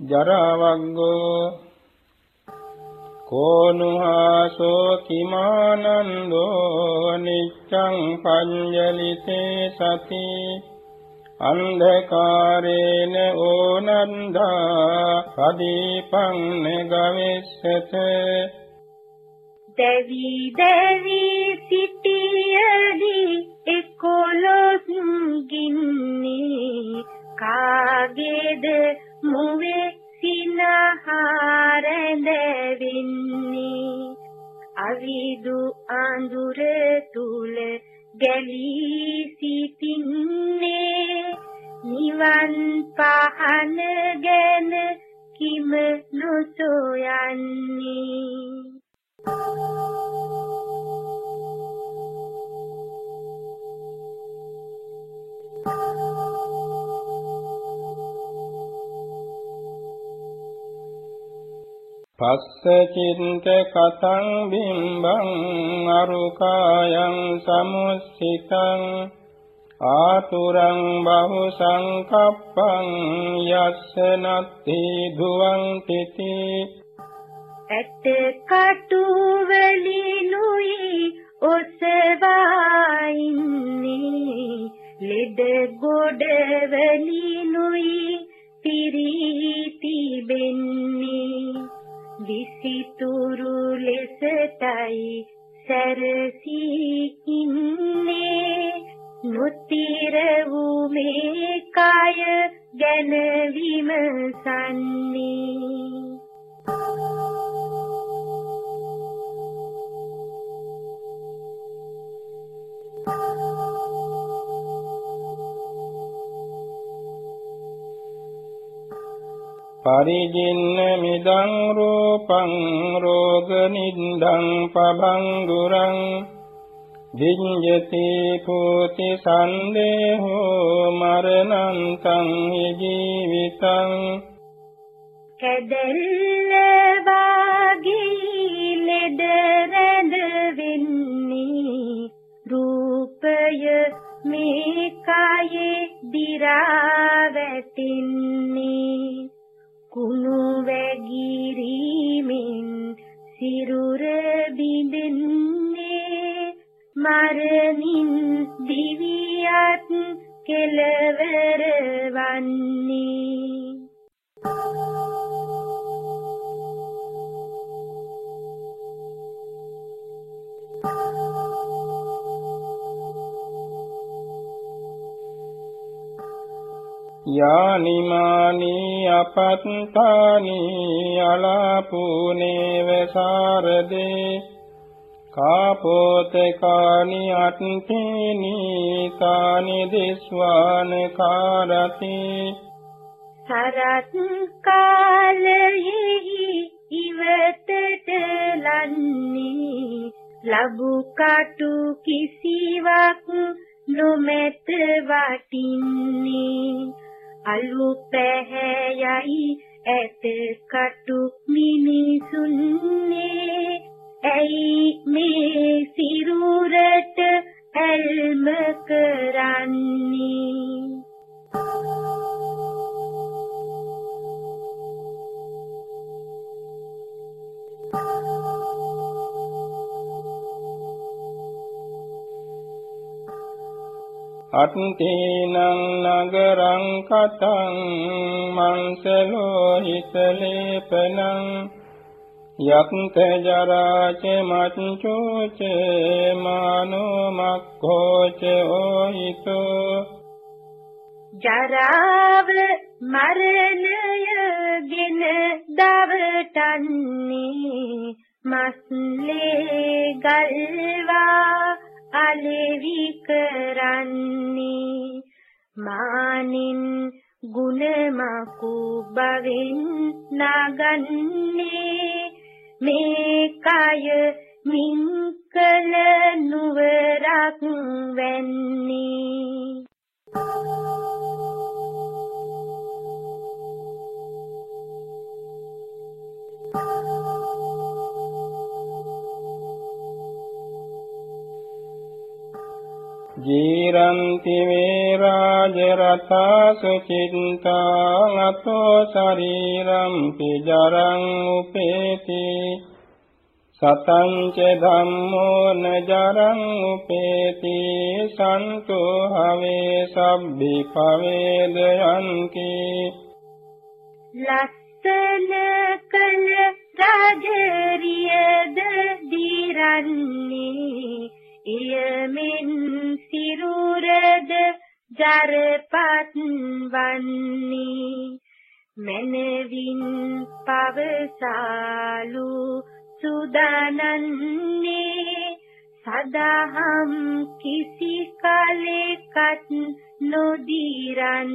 ජරාවග්ගෝ කෝනුහාසෝ කිමානන්දෝ නිච්ඡං පඤ්ඤලිතේ සති අන්ධකාරේන ඕනන්දා පදීපං නගවිස්සත දෙවි දෙවි පහන ගැන කිම නොසොයන්නේ පස්සචින්ත කතං බිම්බං අරුකායන් සමුස්සිතං ආතුරං බහු සංකප්පං යස්ස නත්ති ධුවං තිති. ඇට කටු වලිනුයි ඔසවායින්නේ. ලෙඩ ගොඩ වලිනුයි පිරී තිබෙන්නේ විසිතුරු ලෙසටයි සැරසී ඉන්නේ. නොතිර වූ මේ කය ගැන විමසන්නේ. පරිජින්න මිදං රූපං රෝග නින්දං පබංගුරං විඤ්ඤති පෝති සන්දේහෝ මරණන්තං ජීවිතං. කැදෙල්ල වාගේ ලෙඩ රැඳ වෙන්නේ රූපය මේ කායේ දිරා වැටින්නේ. කුණු වැගිරීමෙන් මරණින් දිවියත් කෙලවර වන්නේ. යානිමානී අපත්තානි අලාපුනේව සාරදේ කාපෝතකානි අත්ථේනි කානි දිස්වාන කාරති සරත් කාලයෙහි ඉවතට ලන්නේ ලබු කටු කිසිවක් නොමැත වටින්නේ. අලු පැහැයයි ඇත කටු මිනිසුන්නේ. අත්තේනං නගරං කතං මංසලෝ හිතලේපනං යක්ත ජරාච මච්චෝච මානෝ මක්ඛෝච ඕහිතෝ ජරාව මරණයගෙන දවටන්නේ මස්ලේ ගල්වා අලෙවි මානින් ගුණමකු බවෙන් නගන්නේ. මේ කය මින් කල නුවරක් වැ පැන්නේ ජීරන්ති වේ රාජ රතා සුචින්තා අතෝ ශරීරම් පිජරං උපේති. සතං ච ධම්මෝ නජරං උපේති. සන්තු හවේ සබ්බි පවේදයන්ති ලස්සන කල රාජරියද දිරන්නේ ජරපත් වන්නේ මනවින් පවසාලු සුදානන්නේ සදාහම් කිසි කලෙකත් නොදිරන්නේ.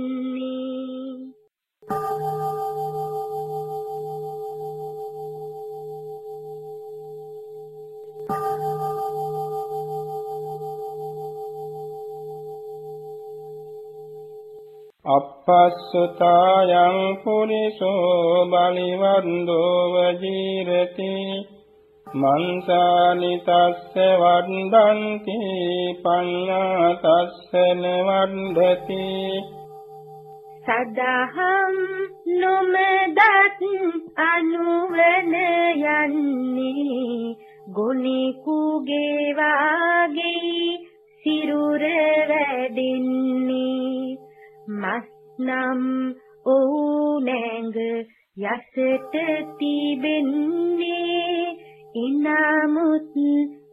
අපස්සතායං පුරිසෝ බලිවන්දෝ වජීරති මන්සානි තස්ස වණ්ඩන්ති පඤ්ඤා තස්ස නවණ්ඩති සදහම් නොමදත් අනුවන යන්නේ ගුණිකුගේ වාගේ සිරුර වැඩින්නේ මස්නම් ඔහු නැඟ යසට තිබෙන්නේ ඉනමුත්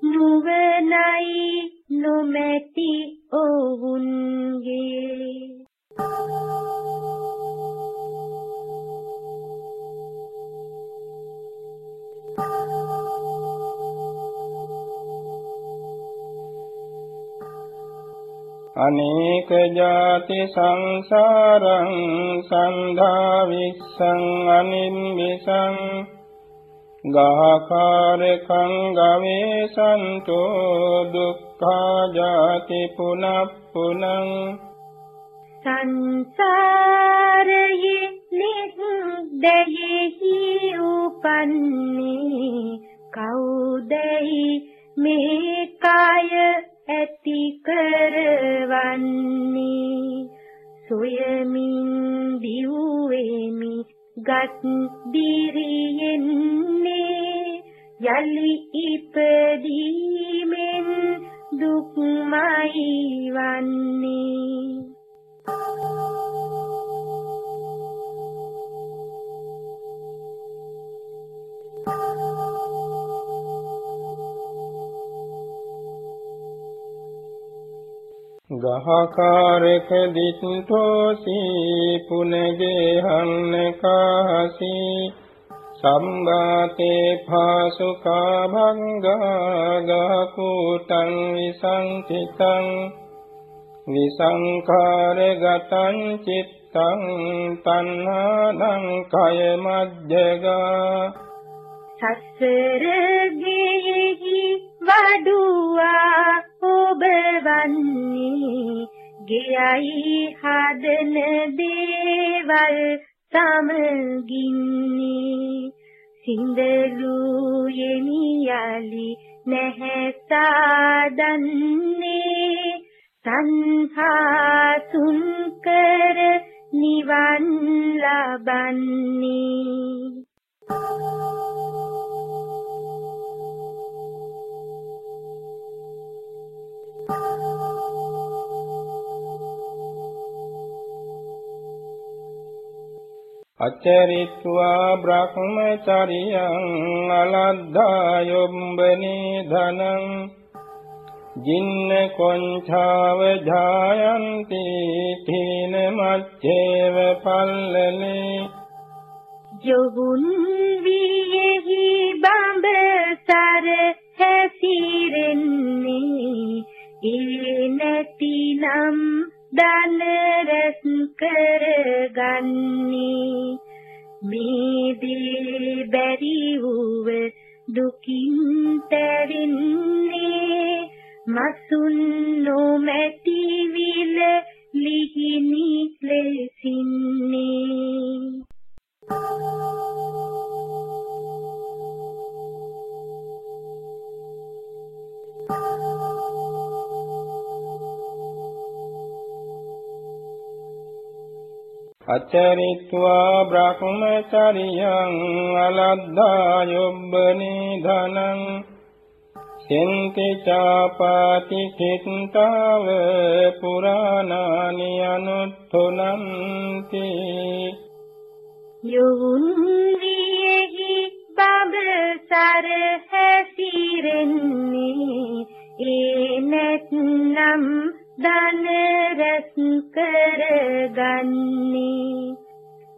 නුවණයි නොමැති ඔවුන්ගේ. අනේක ජාති සංසාරං සන්ධා විස්සං අනිම්බිසං ගාකාරකං ගවේසන්තෝ දුක්ඛා ජාති පුනප්පුනං සංසාරයේ නිද්දයෙහි උපන්නේ කවුදයි මේ කය ඇති කරවන්නේ. සොයමින් දිව්වෙමි ගත් දිරියෙන්නේ. යලි ඉපදීමෙන් දුක්මයි වන්නේ. ගහකාරක දිත්තෝසි පුනගේහන්න කාහසි සම්බාතේ භාසුකා භංගා ගහකුටං විසංචිතං විසංඛාර ගතං චිත්තං තණ්හානං කය මජ්ජගා සසර ගෙහි වඩුවා ඔබ වන්නේ ගෙයයි හදන දේවල් සමගින්නේ. සින්දලු යෙමියලි නැහැ සාදන්නේ සංහා සුන්කර නිවන් ලබන්නේ. අචරිත්වා බ්‍රහ්මචරියං අලද්ධායොම්බනේ ධනං ජින්න කොංචාව ජායන්ති තීන මච්ඡේව පල්ලනේ යොහුන් වියෙහි දුකින් තැවෙන්නේ මසුන් නොමැති විල ලිහිනි ලෙසින්නේ. අචරිත්වා බ්‍රහ්මචරියං අලද්ධා යොබ්බනී ධනං සෙන්ති චාපාති චිත්තාව පුරාණානි අනුත්තුනන්ති යොවුන් වියෙහි බබසර හැසිරෙන්නේ ඒ නැත්නම් ධන රැස් කරගන්නේ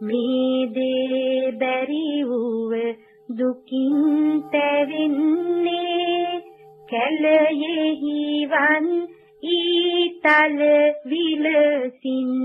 මේ දේ බැරි වූව දුකින් තැවෙන්නේ කැලයෙහි වන් ඊතල විලසින්නේ.